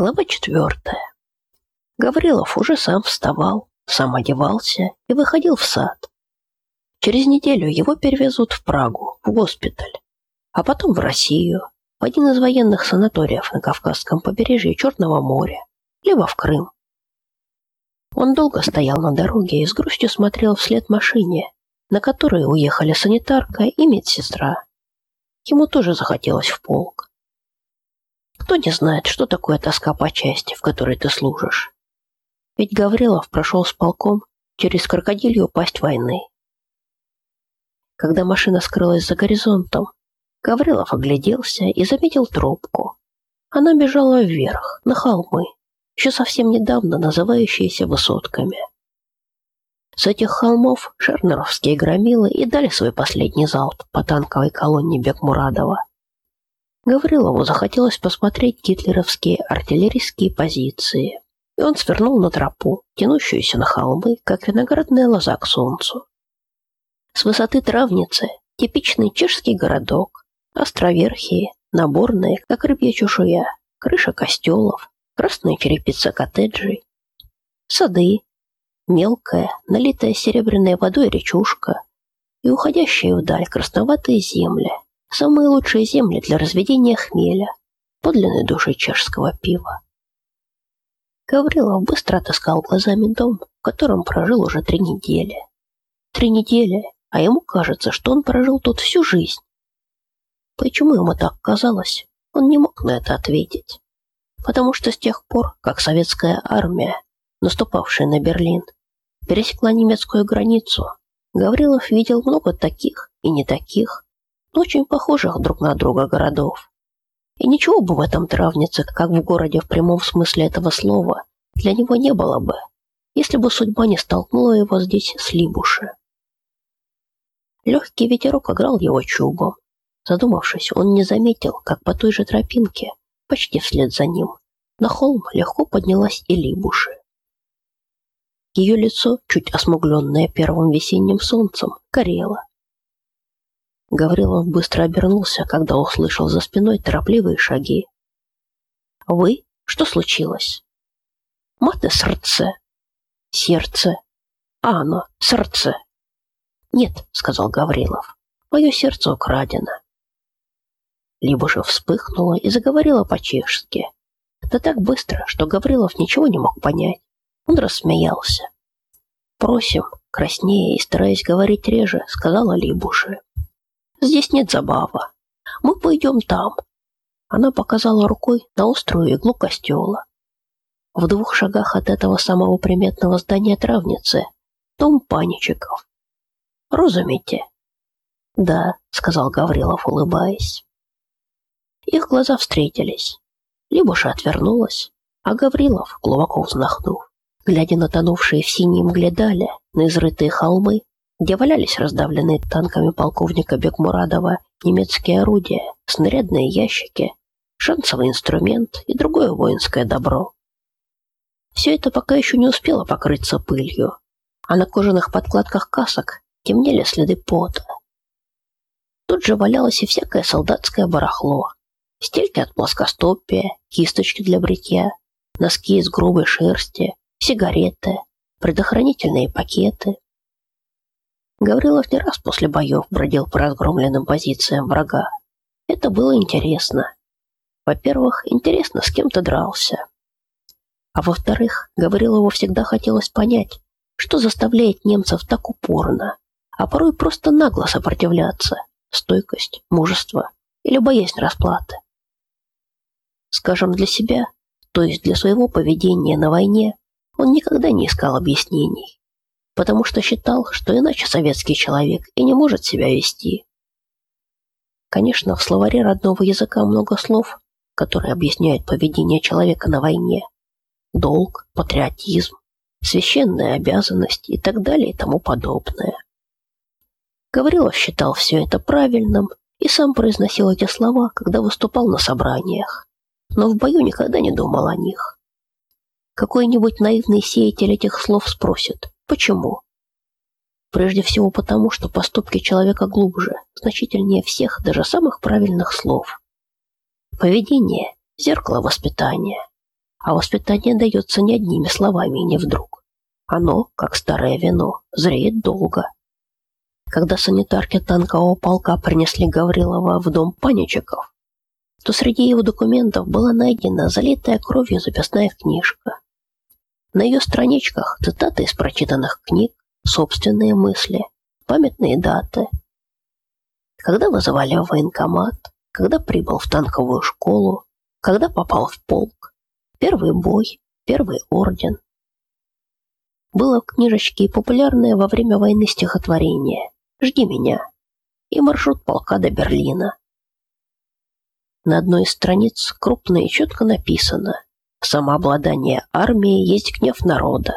Глава четвертая. Гаврилов уже сам вставал, сам одевался и выходил в сад. Через неделю его перевезут в Прагу, в госпиталь, а потом в Россию, в один из военных санаториев на Кавказском побережье Черного моря, либо в Крым. Он долго стоял на дороге и с грустью смотрел вслед машине, на которой уехали санитарка и медсестра. Ему тоже захотелось в полк. Кто не знает, что такое тоска по части, в которой ты служишь? Ведь Гаврилов прошел с полком через крокодилью пасть войны. Когда машина скрылась за горизонтом, Гаврилов огляделся и заметил трубку. Она бежала вверх, на холмы, еще совсем недавно называющиеся высотками. С этих холмов шернеровские громилы и дали свой последний залп по танковой колонне Бекмурадова. Гаврилову захотелось посмотреть гитлеровские артиллерийские позиции, и он свернул на тропу, тянущуюся на холмы, как виноградная лоза к солнцу. С высоты травницы типичный чешский городок, островерхие, наборные, как рыбья чешуя, крыша костелов, красная черепица коттеджей, сады, мелкая, налитая серебряной водой речушка и уходящие вдаль красноватые земли – Самые лучшие земли для разведения хмеля, подлинной души чешского пива. Гаврилов быстро отыскал глазами дом, в котором прожил уже три недели. Три недели, а ему кажется, что он прожил тут всю жизнь. Почему ему так казалось, он не мог на это ответить. Потому что с тех пор, как советская армия, наступавшая на Берлин, пересекла немецкую границу, Гаврилов видел много таких и не таких, очень похожих друг на друга городов. И ничего бы в этом травнице, как в городе в прямом смысле этого слова, для него не было бы, если бы судьба не столкнула его здесь с Либуши. Легкий ветерок играл его чубом. Задумавшись, он не заметил, как по той же тропинке, почти вслед за ним, на холм легко поднялась и Либуши. Ее лицо, чуть осмугленное первым весенним солнцем, горело. Гаврилов быстро обернулся, когда услышал за спиной торопливые шаги. «Вы? Что случилось?» «Мате сердце». «Сердце». «А оно, сердце». «Нет», — сказал Гаврилов, — «мое сердце украдено». Либуша вспыхнула и заговорила по-чешски. Да так быстро, что Гаврилов ничего не мог понять. Он рассмеялся. «Просим», краснее и стараясь говорить реже, сказала Либуша. Здесь нет забавы. Мы пойдем там. Она показала рукой на острую иглу костела. В двух шагах от этого самого приметного здания травницы дом паничиков. Разумеете? Да, сказал Гаврилов, улыбаясь. Их глаза встретились. Либуша отвернулась, а Гаврилов, глубоко вздохнув, глядя на тонувшие в синей мгле дали, на изрытые холмы, где валялись раздавленные танками полковника Бекмурадова немецкие орудия, снарядные ящики, шансовый инструмент и другое воинское добро. Все это пока еще не успело покрыться пылью, а на кожаных подкладках касок темнели следы пота. Тут же валялось и всякое солдатское барахло. Стельки от плоскостопия, кисточки для бритья, носки из грубой шерсти, сигареты, предохранительные пакеты, Гаврилов не раз после боев бродил по разгромленным позициям врага. Это было интересно. Во-первых, интересно, с кем ты дрался. А во-вторых, Гаврилову всегда хотелось понять, что заставляет немцев так упорно, а порой просто нагло сопротивляться. Стойкость, мужество или боязнь расплаты. Скажем, для себя, то есть для своего поведения на войне, он никогда не искал объяснений потому что считал, что иначе советский человек и не может себя вести. Конечно, в словаре родного языка много слов, которые объясняют поведение человека на войне. Долг, патриотизм, священная обязанность и так далее и тому подобное. Гаврилов считал все это правильным и сам произносил эти слова, когда выступал на собраниях, но в бою никогда не думал о них. Какой-нибудь наивный сеятель этих слов спросит, Почему? Прежде всего потому, что поступки человека глубже, значительнее всех, даже самых правильных слов. Поведение – зеркало воспитания. А воспитание дается не одними словами и не вдруг. Оно, как старое вино, зреет долго. Когда санитарки танкового полка принесли Гаврилова в дом паничиков, то среди его документов была найдена залитая кровью записная книжка. На ее страничках цитаты из прочитанных книг, собственные мысли, памятные даты. Когда вызывали в военкомат, когда прибыл в танковую школу, когда попал в полк, первый бой, первый орден. Было в книжечке и популярное во время войны стихотворение «Жди меня» и маршрут полка до Берлина. На одной из страниц крупно и четко написано «Самообладание армии есть гнев народа».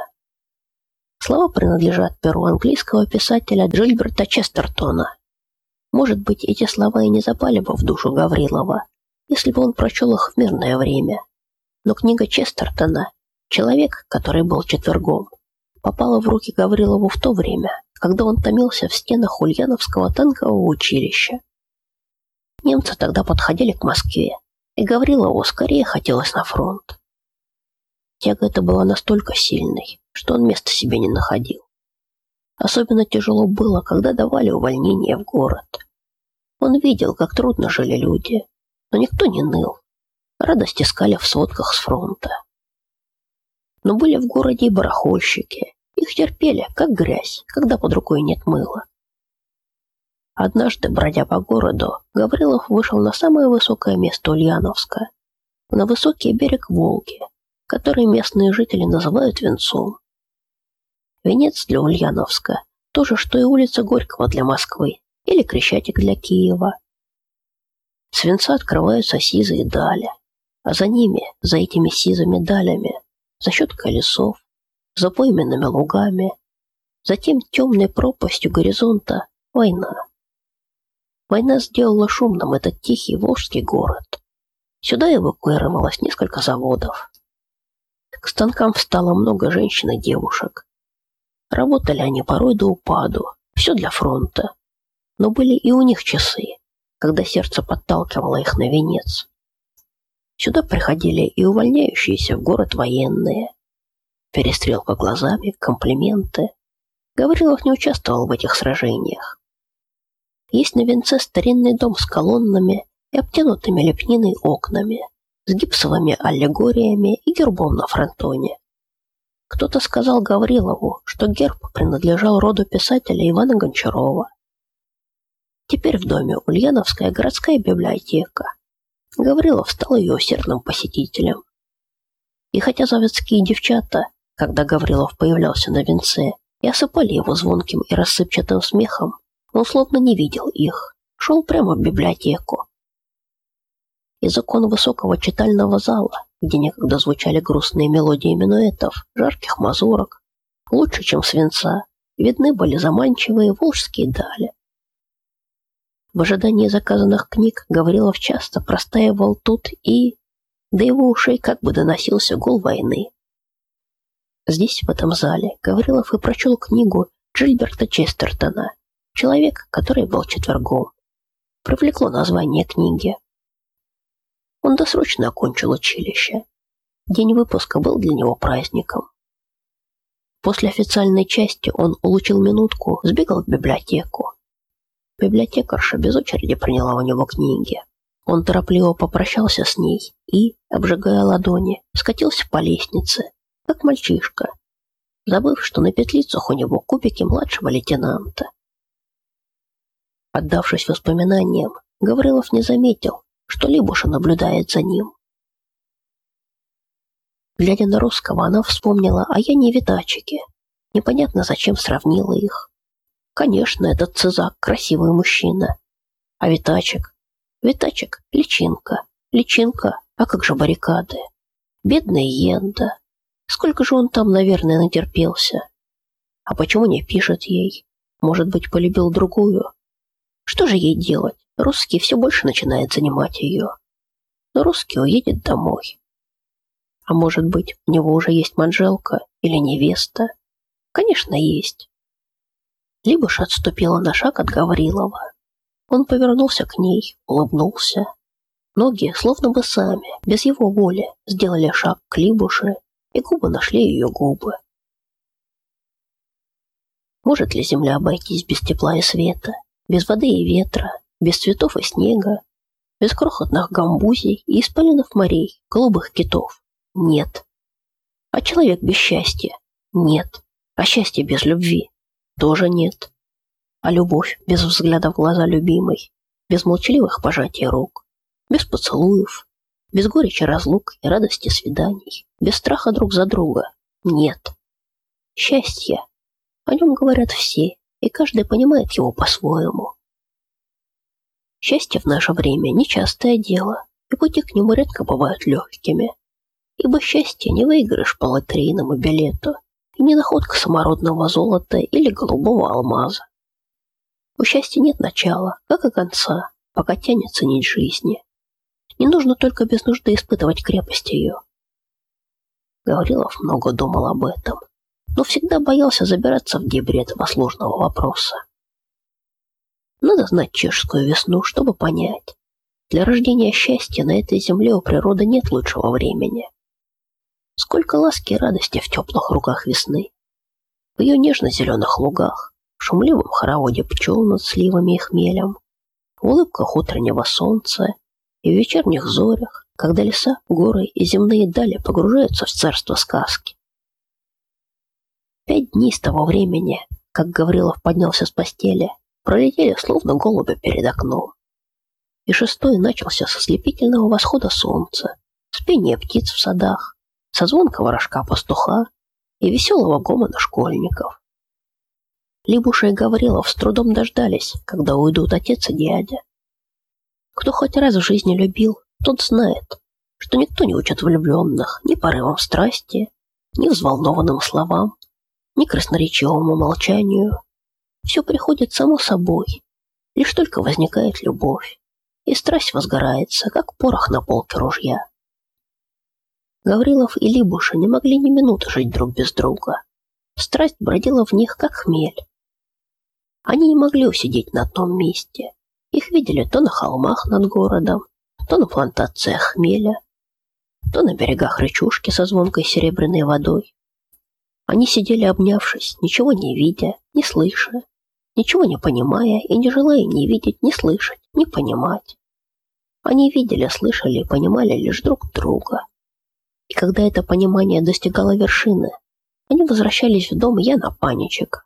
Слова принадлежат перу английского писателя Джильберта Честертона. Может быть, эти слова и не запали бы в душу Гаврилова, если бы он прочел их в мирное время. Но книга Честертона «Человек, который был четвергом» попала в руки Гаврилову в то время, когда он томился в стенах Ульяновского танкового училища. Немцы тогда подходили к Москве, и Гаврилову скорее хотелось на фронт. Тяга эта была настолько сильной, что он места себе не находил. Особенно тяжело было, когда давали увольнение в город. Он видел, как трудно жили люди, но никто не ныл. Радость искали в сводках с фронта. Но были в городе и барахольщики. Их терпели, как грязь, когда под рукой нет мыла. Однажды, бродя по городу, Гаврилов вышел на самое высокое место Ульяновска, на высокий берег Волги, который местные жители называют Венцом. Венец для Ульяновска – то же, что и улица Горького для Москвы или Крещатик для Киева. С Венца открываются сизые дали, а за ними, за этими сизыми далями, за счет колесов, за пойменными лугами, затем темной пропастью горизонта – война. Война сделала шумным этот тихий волжский город. Сюда эвакуировалось несколько заводов. К станкам встало много женщин и девушек. Работали они порой до упаду, все для фронта. Но были и у них часы, когда сердце подталкивало их на венец. Сюда приходили и увольняющиеся в город военные. Перестрелка глазами, комплименты. Гаврилов не участвовал в этих сражениях. Есть на венце старинный дом с колоннами и обтянутыми лепниной окнами, с гипсовыми аллегориями и гербом на фронтоне. Кто-то сказал Гаврилову, что герб принадлежал роду писателя Ивана Гончарова. Теперь в доме Ульяновская городская библиотека. Гаврилов стал ее усердным посетителем. И хотя заводские девчата, когда Гаврилов появлялся на венце, и осыпали его звонким и рассыпчатым смехом, он словно не видел их, шел прямо в библиотеку. Из окон высокого читального зала, где некогда звучали грустные мелодии минуэтов, жарких мазурок, лучше, чем свинца, видны были заманчивые волжские дали. В ожидании заказанных книг Гаврилов часто простаивал тут и... До его ушей как бы доносился гул войны. Здесь, в этом зале, Гаврилов и прочел книгу Джильберта Честертона Человек, который был четвергом. Привлекло название книги. Он досрочно окончил училище. День выпуска был для него праздником. После официальной части он улучил минутку, сбегал в библиотеку. Библиотекарша без очереди приняла у него книги. Он торопливо попрощался с ней и, обжигая ладони, скатился по лестнице, как мальчишка, забыв, что на петлицах у него кубики младшего лейтенанта. Отдавшись воспоминаниям, Гаврилов не заметил, что Либуша наблюдает за ним. Глядя на русского, она вспомнила о Яне Витачике. Непонятно, зачем сравнила их. Конечно, этот Цезак – красивый мужчина. А Витачик? Витачик – личинка. Личинка, а как же баррикады? Бедный Йенда. Сколько же он там, наверное, натерпелся. А почему не пишет ей? Может быть, полюбил другую? Что же ей делать? Русский все больше начинает занимать ее. Но русский уедет домой. А может быть, у него уже есть манжелка или невеста? Конечно, есть. Либо ж отступила на шаг от Гаврилова. Он повернулся к ней, улыбнулся. Ноги словно бы сами, без его воли, сделали шаг к Либуше, и губы нашли ее губы. Может ли земля обойтись без тепла и света, без воды и ветра, без цветов и снега, без крохотных гамбузей и испаленных морей, голубых китов? Нет. А человек без счастья? Нет. А счастье без любви? Тоже нет. А любовь без взгляда в глаза любимой, без молчаливых пожатий рук, без поцелуев, без горечи разлук и радости свиданий, без страха друг за друга? Нет. Счастье. О нем говорят все, и каждый понимает его по-своему. Счастье в наше время – нечастое дело, и пути к нему редко бывают легкими. Ибо счастье не выиграешь по лотерейному билету, и не находка самородного золота или голубого алмаза. У счастья нет начала, как и конца, пока тянется нить жизни. Не нужно только без нужды испытывать крепость ее. Гаврилов много думал об этом, но всегда боялся забираться в дебри этого сложного вопроса. Надо знать чешскую весну, чтобы понять. Для рождения счастья на этой земле у природы нет лучшего времени. Сколько ласки и радости в теплых руках весны. В ее нежно-зеленых лугах, в шумливом хороводе пчел над сливами и хмелем, в улыбках утреннего солнца и в вечерних зорях, когда леса, горы и земные дали погружаются в царство сказки. Пять дней с того времени, как Гаврилов поднялся с постели, пролетели словно голуби перед окном. И шестой начался со слепительного восхода солнца, с пения птиц в садах, со звонкого рожка пастуха и веселого гомона школьников. Либуша и Гаврилов с трудом дождались, когда уйдут отец и дядя. Кто хоть раз в жизни любил, тот знает, что никто не учит влюбленных ни порывам страсти, ни взволнованным словам, ни красноречивому молчанию, все приходит само собой. Лишь только возникает любовь, и страсть возгорается, как порох на полке ружья. Гаврилов и Либуша не могли ни минуты жить друг без друга. Страсть бродила в них, как хмель. Они не могли усидеть на одном месте. Их видели то на холмах над городом, то на плантациях хмеля, то на берегах речушки со звонкой серебряной водой. Они сидели обнявшись, ничего не видя, не слыша, ничего не понимая и не желая ни видеть, ни слышать, ни понимать. Они видели, слышали и понимали лишь друг друга. И когда это понимание достигало вершины, они возвращались в дом Яна Паничек,